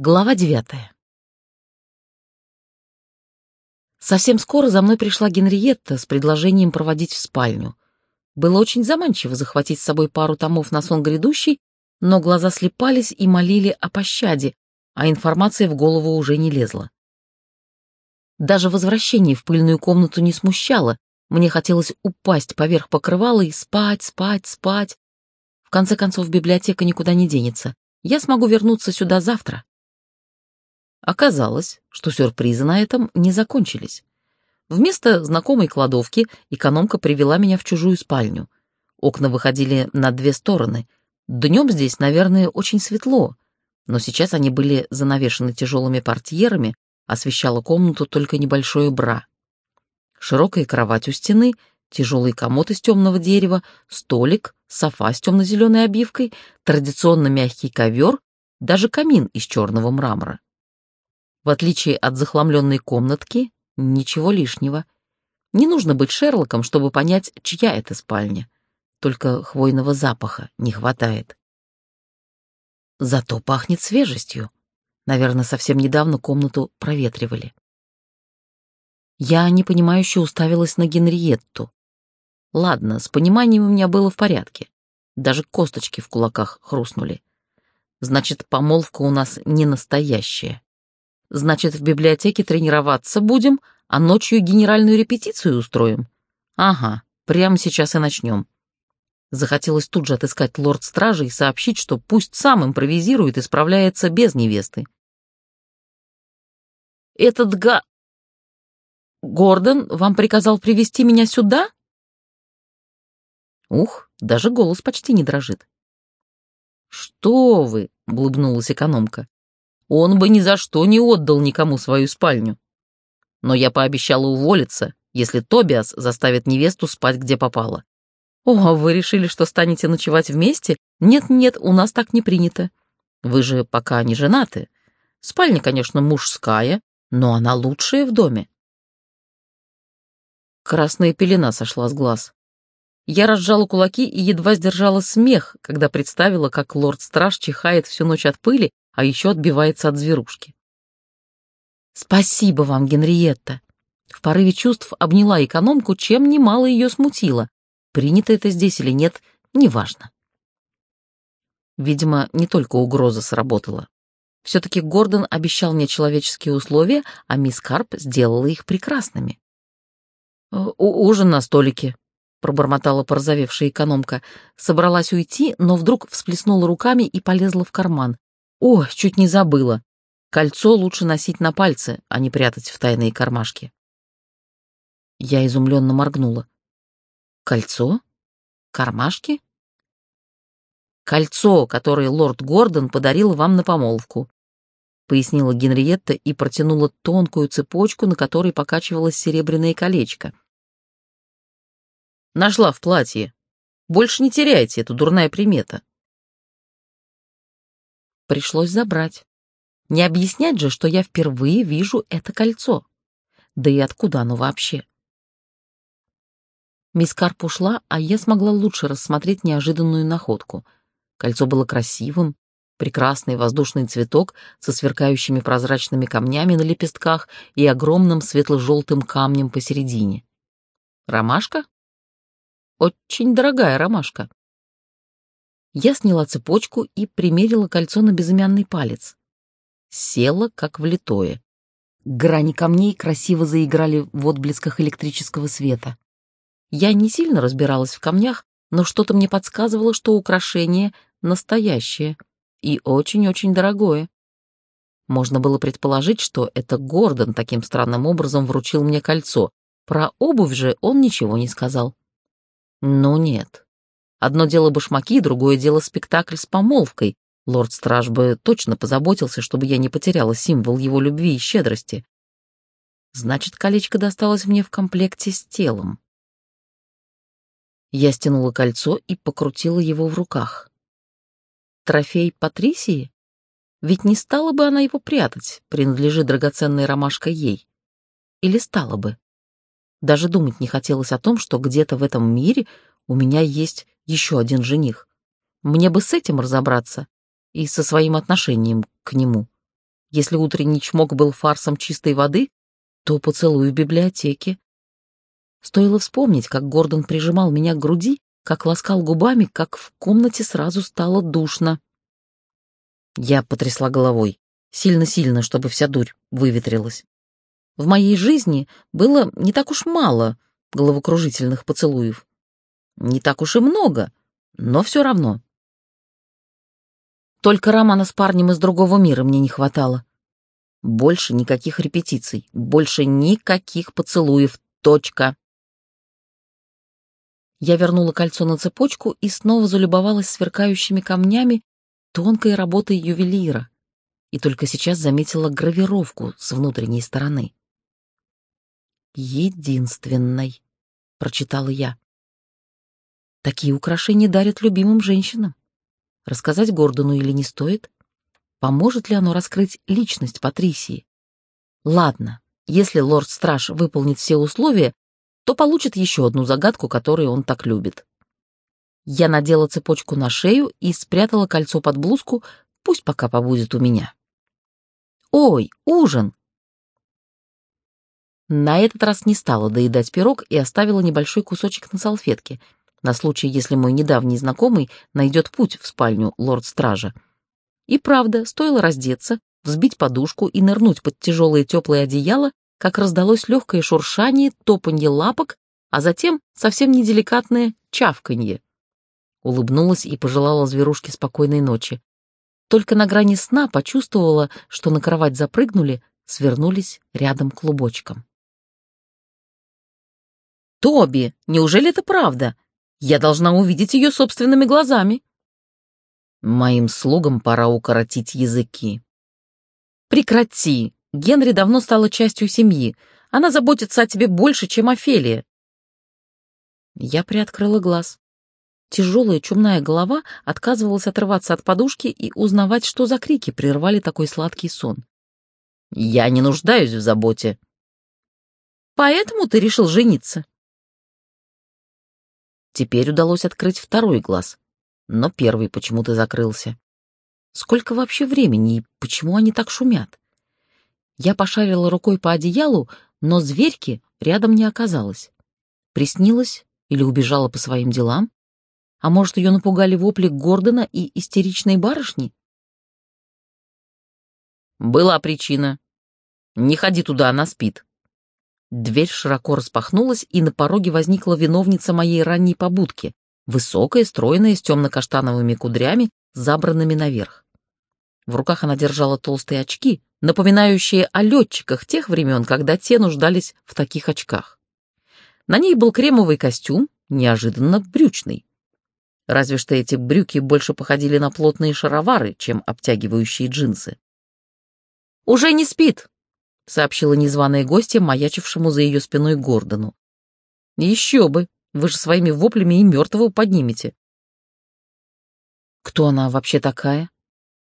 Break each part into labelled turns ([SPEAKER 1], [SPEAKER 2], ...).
[SPEAKER 1] Глава девятая. Совсем скоро за мной пришла Генриетта с предложением проводить в спальню. Было очень заманчиво захватить с собой пару томов на сон грядущий, но глаза слепались и молили о пощаде, а информация в голову уже не лезла. Даже возвращение в пыльную комнату не смущало, мне хотелось упасть поверх покрывала и спать, спать, спать. В конце концов, библиотека никуда не денется. Я смогу вернуться сюда завтра. Оказалось, что сюрпризы на этом не закончились. Вместо знакомой кладовки экономка привела меня в чужую спальню. Окна выходили на две стороны. Днем здесь, наверное, очень светло, но сейчас они были занавешены тяжелыми портьерами, освещала комнату только небольшое бра. Широкая кровать у стены, тяжелый комод из темного дерева, столик, софа с темно-зеленой обивкой, традиционно мягкий ковер, даже камин из черного мрамора. В отличие от захламленной комнатки, ничего лишнего. Не нужно быть Шерлоком, чтобы понять, чья это спальня. Только хвойного запаха не хватает. Зато пахнет свежестью. Наверное, совсем недавно комнату проветривали. Я непонимающе уставилась на Генриетту. Ладно, с пониманием у меня было в порядке. Даже косточки в кулаках хрустнули. Значит, помолвка у нас не настоящая. Значит, в библиотеке тренироваться будем, а ночью генеральную репетицию устроим? Ага, прямо сейчас и начнем. Захотелось тут же отыскать лорд-стражи и сообщить, что пусть сам импровизирует и справляется без невесты. «Этот га...» «Гордон вам приказал привести меня сюда?» Ух, даже голос почти не дрожит. «Что вы!» — блыбнулась экономка он бы ни за что не отдал никому свою спальню. Но я пообещала уволиться, если Тобиас заставит невесту спать где попало. О, вы решили, что станете ночевать вместе? Нет-нет, у нас так не принято. Вы же пока не женаты. Спальня, конечно, мужская, но она лучшая в доме. Красная пелена сошла с глаз. Я разжала кулаки и едва сдержала смех, когда представила, как лорд-страж чихает всю ночь от пыли, а еще отбивается от зверушки. «Спасибо вам, Генриетта!» В порыве чувств обняла экономку, чем немало ее смутило. Принято это здесь или нет, неважно. Видимо, не только угроза сработала. Все-таки Гордон обещал мне человеческие условия, а мисс Карп сделала их прекрасными. «Ужин на столике», — пробормотала порозовевшая экономка. Собралась уйти, но вдруг всплеснула руками и полезла в карман. О, чуть не забыла. Кольцо лучше носить на пальце, а не прятать в тайные кармашки. Я изумленно моргнула. Кольцо? Кармашки? Кольцо, которое лорд Гордон подарил вам на помолвку, пояснила Генриетта и протянула тонкую цепочку, на которой покачивалось серебряное колечко. Нашла в платье. Больше не теряйте, это дурная примета. Пришлось забрать. Не объяснять же, что я впервые вижу это кольцо. Да и откуда оно вообще? Мисс Карп ушла, а я смогла лучше рассмотреть неожиданную находку. Кольцо было красивым, прекрасный воздушный цветок со сверкающими прозрачными камнями на лепестках и огромным светло-желтым камнем посередине. Ромашка? Очень дорогая ромашка. Я сняла цепочку и примерила кольцо на безымянный палец. Села, как влитое. Грани камней красиво заиграли в отблесках электрического света. Я не сильно разбиралась в камнях, но что-то мне подсказывало, что украшение настоящее и очень-очень дорогое. Можно было предположить, что это Гордон таким странным образом вручил мне кольцо. Про обувь же он ничего не сказал. Ну нет, Одно дело башмаки, другое дело спектакль с помолвкой. Лорд-страж бы точно позаботился, чтобы я не потеряла символ его любви и щедрости. Значит, колечко досталось мне в комплекте с телом. Я стянула кольцо и покрутила его в руках. Трофей Патрисии? Ведь не стала бы она его прятать, принадлежит драгоценная ромашка ей. Или стала бы? Даже думать не хотелось о том, что где-то в этом мире у меня есть еще один жених. Мне бы с этим разобраться и со своим отношением к нему. Если утренний чмок был фарсом чистой воды, то поцелуй в библиотеке. Стоило вспомнить, как Гордон прижимал меня к груди, как ласкал губами, как в комнате сразу стало душно. Я потрясла головой, сильно-сильно, чтобы вся дурь выветрилась. В моей жизни было не так уж мало головокружительных поцелуев. Не так уж и много, но все равно. Только романа с парнем из другого мира мне не хватало. Больше никаких репетиций, больше никаких поцелуев. Точка. Я вернула кольцо на цепочку и снова залюбовалась сверкающими камнями тонкой работы ювелира. И только сейчас заметила гравировку с внутренней стороны. «Единственной», — прочитала я. «Такие украшения дарят любимым женщинам. Рассказать Гордону или не стоит? Поможет ли оно раскрыть личность Патрисии? Ладно, если лорд-страж выполнит все условия, то получит еще одну загадку, которую он так любит. Я надела цепочку на шею и спрятала кольцо под блузку, пусть пока побудет у меня. «Ой, ужин!» На этот раз не стала доедать пирог и оставила небольшой кусочек на салфетке — на случай, если мой недавний знакомый найдет путь в спальню лорд-стража. И правда, стоило раздеться, взбить подушку и нырнуть под тяжелое теплое одеяло, как раздалось легкое шуршание, топанье лапок, а затем совсем неделикатное чавканье. Улыбнулась и пожелала зверушке спокойной ночи. Только на грани сна почувствовала, что на кровать запрыгнули, свернулись рядом клубочком. «Тоби, неужели это правда?» Я должна увидеть ее собственными глазами. Моим слугам пора укоротить языки. Прекрати. Генри давно стала частью семьи. Она заботится о тебе больше, чем Офелия. Я приоткрыла глаз. Тяжелая чумная голова отказывалась отрываться от подушки и узнавать, что за крики прервали такой сладкий сон. «Я не нуждаюсь в заботе». «Поэтому ты решил жениться?» Теперь удалось открыть второй глаз, но первый почему-то закрылся. Сколько вообще времени и почему они так шумят? Я пошарила рукой по одеялу, но зверьки рядом не оказалось. Приснилась или убежала по своим делам? А может, ее напугали вопли Гордона и истеричной барышни? Была причина. Не ходи туда, она спит. Дверь широко распахнулась, и на пороге возникла виновница моей ранней побудки, высокая, стройная, с темно-каштановыми кудрями, забранными наверх. В руках она держала толстые очки, напоминающие о летчиках тех времен, когда те нуждались в таких очках. На ней был кремовый костюм, неожиданно брючный. Разве что эти брюки больше походили на плотные шаровары, чем обтягивающие джинсы. «Уже не спит», сообщила незваная гостья, маячившему за ее спиной Гордону. «Еще бы! Вы же своими воплями и мертвого поднимете!» «Кто она вообще такая?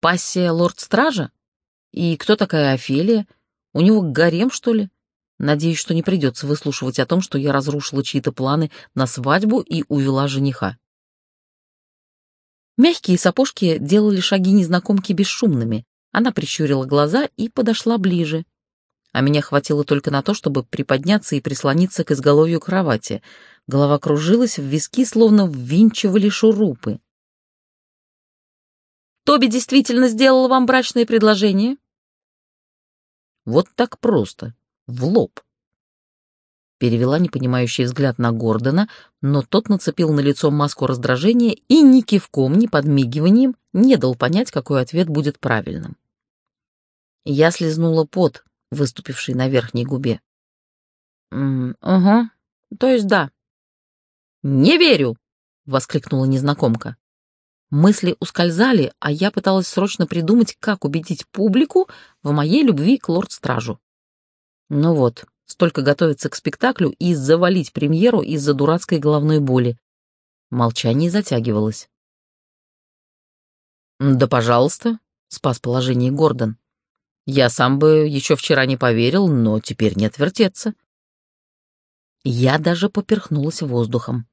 [SPEAKER 1] Пассия лорд-стража? И кто такая Офелия? У него гарем, что ли? Надеюсь, что не придется выслушивать о том, что я разрушила чьи-то планы на свадьбу и увела жениха». Мягкие сапожки делали шаги незнакомки бесшумными. Она прищурила глаза и подошла ближе а меня хватило только на то, чтобы приподняться и прислониться к изголовью кровати. Голова кружилась, в виски словно ввинчивали шурупы. «Тоби действительно сделала вам брачное предложение?» «Вот так просто, в лоб». Перевела непонимающий взгляд на Гордона, но тот нацепил на лицо маску раздражения и ни кивком, ни подмигиванием не дал понять, какой ответ будет правильным. Я слезнула пот, выступивший на верхней губе. «Угу, то есть да». «Не верю!» — воскликнула незнакомка. Мысли ускользали, а я пыталась срочно придумать, как убедить публику в моей любви к лорд-стражу. Ну вот, столько готовиться к спектаклю и завалить премьеру из-за дурацкой головной боли. Молчание затягивалось. «Да, пожалуйста», — спас положение Гордон. Я сам бы еще вчера не поверил, но теперь не отвертеться. Я даже поперхнулась воздухом.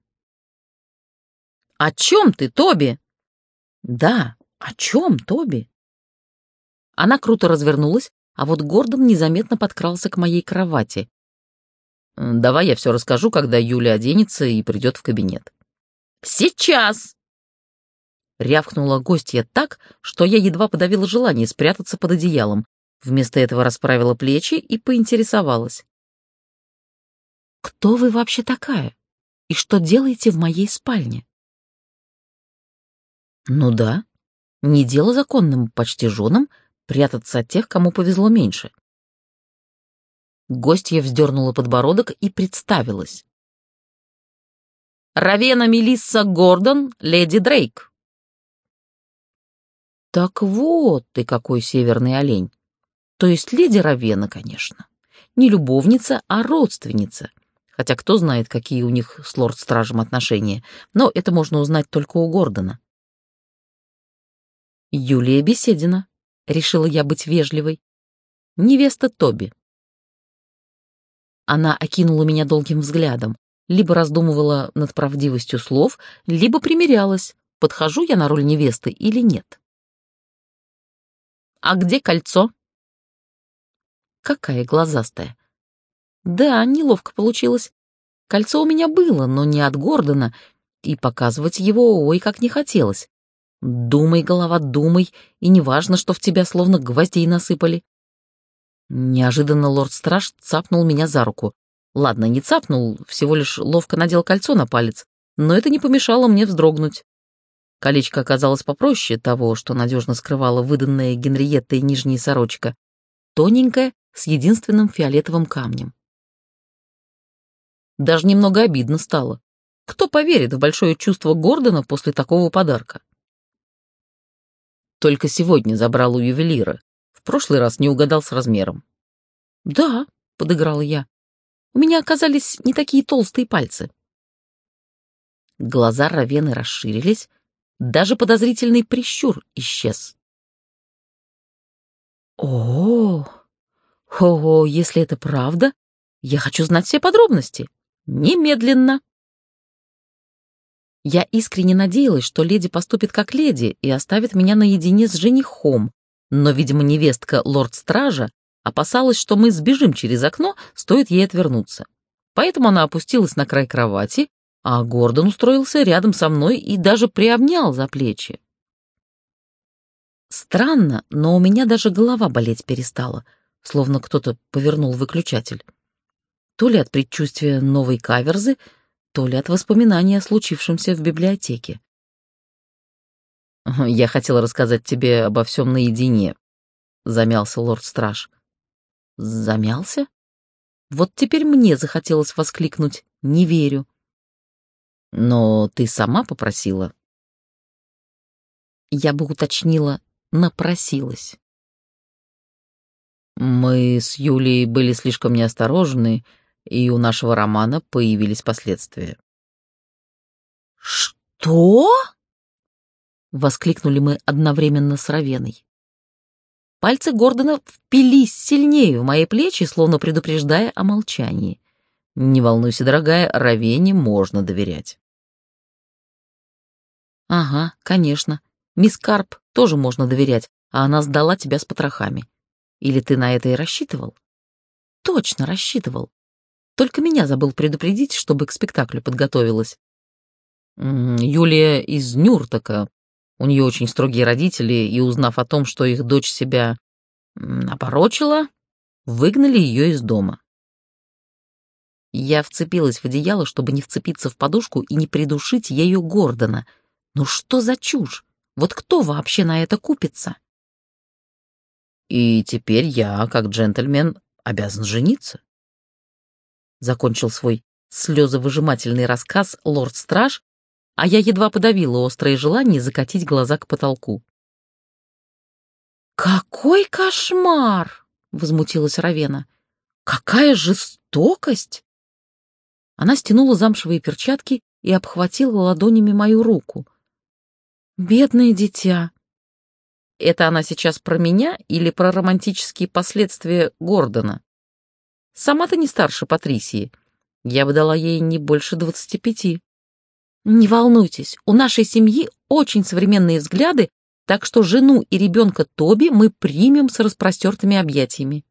[SPEAKER 1] «О чем ты, Тоби?» «Да, о чем, Тоби?» Она круто развернулась, а вот Гордон незаметно подкрался к моей кровати. «Давай я все расскажу, когда Юля оденется и придет в кабинет». «Сейчас!» Рявкнула гостья так, что я едва подавила желание спрятаться под одеялом. Вместо этого расправила плечи и поинтересовалась. «Кто вы вообще такая? И что делаете в моей спальне?» «Ну да, не дело законным почти женам прятаться от тех, кому повезло меньше». Гостья вздернула подбородок и представилась. «Равена Мелисса Гордон, леди Дрейк». Так вот ты какой северный олень. То есть леди Равена, конечно. Не любовница, а родственница. Хотя кто знает, какие у них с лорд-стражем отношения. Но это можно узнать только у Гордона. Юлия Беседина. Решила я быть вежливой. Невеста Тоби. Она окинула меня долгим взглядом, либо раздумывала над правдивостью слов, либо примерялась, подхожу я на роль невесты или нет. «А где кольцо?» «Какая глазастая!» «Да, неловко получилось. Кольцо у меня было, но не от Гордона, и показывать его ой как не хотелось. Думай, голова, думай, и неважно, что в тебя словно гвоздей насыпали». Неожиданно лорд-страж цапнул меня за руку. Ладно, не цапнул, всего лишь ловко надел кольцо на палец, но это не помешало мне вздрогнуть. Колечко оказалось попроще того, что надежно скрывала выданная Генриеттой нижняя сорочка. Тоненькая, с единственным фиолетовым камнем. Даже немного обидно стало. Кто поверит в большое чувство Гордона после такого подарка? Только сегодня забрал у ювелира. В прошлый раз не угадал с размером. «Да», — подыграла я. «У меня оказались не такие толстые пальцы». Глаза Равены расширились, даже подозрительный прищур исчез. О, о, если это правда, я хочу знать все подробности. Немедленно. Я искренне надеялась, что леди поступит как леди и оставит меня наедине с женихом, но, видимо, невестка лорд-стража опасалась, что мы сбежим через окно, стоит ей отвернуться. Поэтому она опустилась на край кровати а Гордон устроился рядом со мной и даже приобнял за плечи. Странно, но у меня даже голова болеть перестала, словно кто-то повернул выключатель. То ли от предчувствия новой каверзы, то ли от воспоминания о случившемся в библиотеке. «Я хотел рассказать тебе обо всем наедине», — замялся лорд-страж. «Замялся? Вот теперь мне захотелось воскликнуть «не верю». Но ты сама попросила. Я бы уточнила, напросилась. Мы с Юлей были слишком неосторожны, и у нашего романа появились последствия. «Что?» — воскликнули мы одновременно с Равеной. Пальцы Гордона впились сильнее в мои плечи, словно предупреждая о молчании. «Не волнуйся, дорогая, Равене можно доверять». «Ага, конечно. Мисс Карп тоже можно доверять, а она сдала тебя с потрохами. Или ты на это и рассчитывал?» «Точно рассчитывал. Только меня забыл предупредить, чтобы к спектаклю подготовилась». «Юлия из Нюртака. У нее очень строгие родители, и, узнав о том, что их дочь себя опорочила, выгнали ее из дома. Я вцепилась в одеяло, чтобы не вцепиться в подушку и не придушить ею Гордона — ну что за чушь? Вот кто вообще на это купится? И теперь я, как джентльмен, обязан жениться. Закончил свой слезовыжимательный рассказ лорд-страж, а я едва подавила острое желание закатить глаза к потолку. «Какой кошмар!» — возмутилась Равена. «Какая жестокость!» Она стянула замшевые перчатки и обхватила ладонями мою руку. Бедное дитя. Это она сейчас про меня или про романтические последствия Гордона? Сама-то не старше Патрисии. Я бы дала ей не больше двадцати пяти. Не волнуйтесь, у нашей семьи очень современные взгляды Так что жену и ребенка Тоби мы примем с распростертыми объятиями.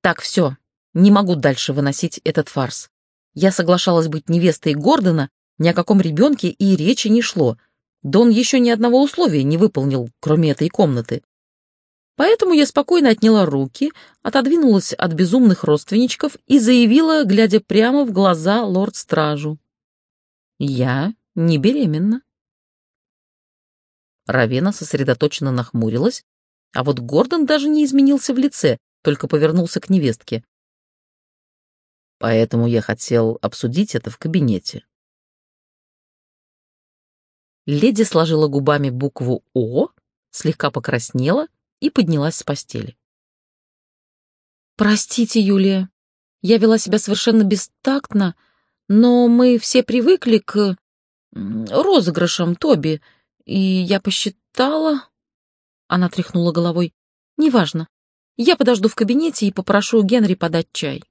[SPEAKER 1] Так, все, не могу дальше выносить этот фарс. Я соглашалась быть невестой Гордона, ни о каком ребенке и речи не шло. Да он еще ни одного условия не выполнил, кроме этой комнаты. Поэтому я спокойно отняла руки, отодвинулась от безумных родственничков и заявила, глядя прямо в глаза лорд-стражу. «Я не беременна». Равена сосредоточенно нахмурилась, а вот Гордон даже не изменился в лице, только повернулся к невестке. «Поэтому я хотел обсудить это в кабинете». Леди сложила губами букву «О», слегка покраснела и поднялась с постели. «Простите, Юлия, я вела себя совершенно бестактно, но мы все привыкли к розыгрышам Тоби, и я посчитала...» Она тряхнула головой. «Неважно. Я подожду в кабинете и попрошу Генри подать чай».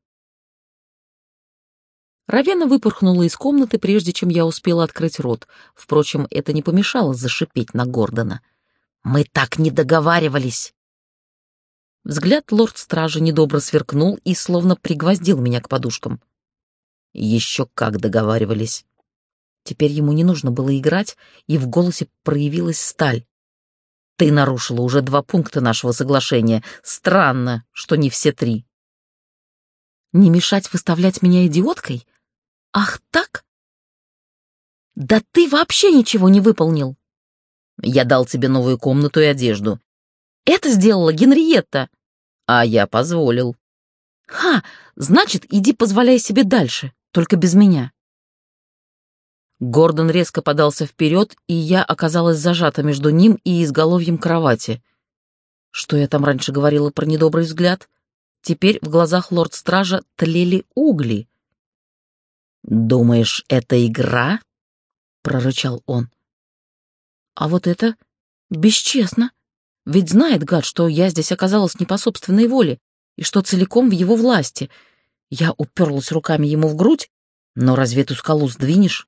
[SPEAKER 1] Равена выпорхнула из комнаты, прежде чем я успела открыть рот. Впрочем, это не помешало зашипеть на Гордона. Мы так не договаривались. Взгляд лорд-стража недобро сверкнул и словно пригвоздил меня к подушкам. Еще как договаривались. Теперь ему не нужно было играть, и в голосе проявилась сталь. Ты нарушила уже два пункта нашего соглашения. Странно, что не все три. Не мешать выставлять меня идиоткой? Ах так? Да ты вообще ничего не выполнил. Я дал тебе новую комнату и одежду. Это сделала Генриетта. А я позволил. Ха, значит, иди позволяй себе дальше, только без меня. Гордон резко подался вперед, и я оказалась зажата между ним и изголовьем кровати. Что я там раньше говорила про недобрый взгляд? Теперь в глазах лорд-стража тлели угли. «Думаешь, это игра?» — прорычал он. А вот это бесчестно. Ведь знает гад, что я здесь оказалась не по собственной воле и что целиком в его власти. Я уперлась руками ему в грудь, но разве эту скалу сдвинешь?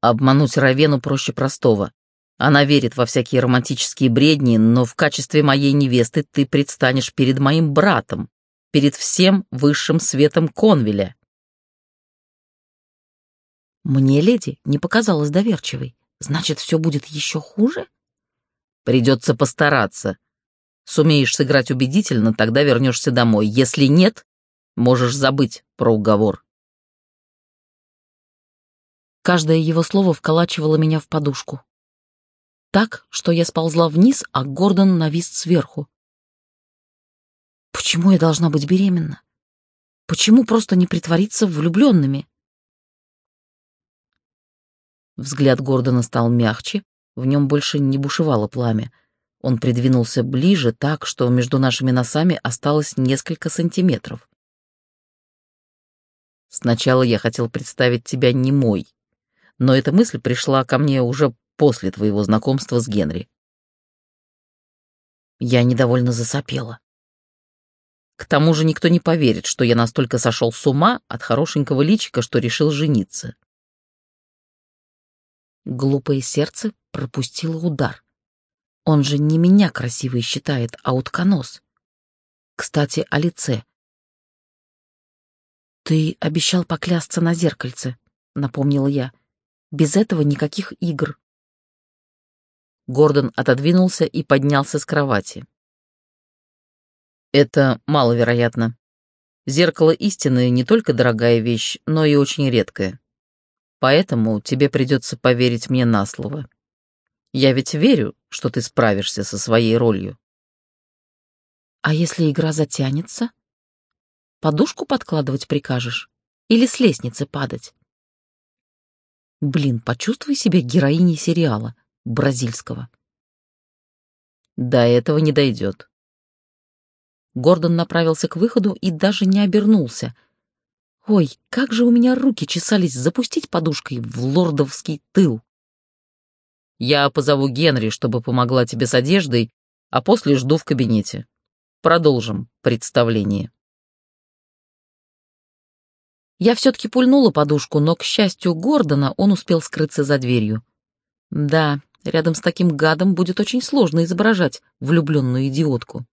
[SPEAKER 1] Обмануть Равену проще простого. Она верит во всякие романтические бредни, но в качестве моей невесты ты предстанешь перед моим братом, перед всем высшим светом Конвеля. Мне леди не показалась доверчивой. Значит, все будет еще хуже? Придется постараться. Сумеешь сыграть убедительно, тогда вернешься домой. Если нет, можешь забыть про уговор. Каждое его слово вколачивало меня в подушку. Так, что я сползла вниз, а Гордон навис сверху. Почему я должна быть беременна? Почему просто не притвориться влюбленными? Взгляд Гордона стал мягче, в нем больше не бушевало пламя. Он придвинулся ближе так, что между нашими носами осталось несколько сантиметров. Сначала я хотел представить тебя немой, но эта мысль пришла ко мне уже после твоего знакомства с Генри. Я недовольно засопела. К тому же никто не поверит, что я настолько сошел с ума от хорошенького личика, что решил жениться. Глупое сердце пропустило удар. Он же не меня красивой считает, а утконос. Кстати, о лице. «Ты обещал поклясться на зеркальце», — напомнила я. «Без этого никаких игр». Гордон отодвинулся и поднялся с кровати. «Это маловероятно. Зеркало истины не только дорогая вещь, но и очень редкая. Поэтому тебе придется поверить мне на слово. Я ведь верю, что ты справишься со своей ролью. А если игра затянется? Подушку подкладывать прикажешь? Или с лестницы падать? Блин, почувствуй себя героиней сериала бразильского. До этого не дойдет. Гордон направился к выходу и даже не обернулся — Ой, как же у меня руки чесались запустить подушкой в лордовский тыл. Я позову Генри, чтобы помогла тебе с одеждой, а после жду в кабинете. Продолжим представление. Я все-таки пульнула подушку, но, к счастью Гордона, он успел скрыться за дверью. Да, рядом с таким гадом будет очень сложно изображать влюбленную идиотку.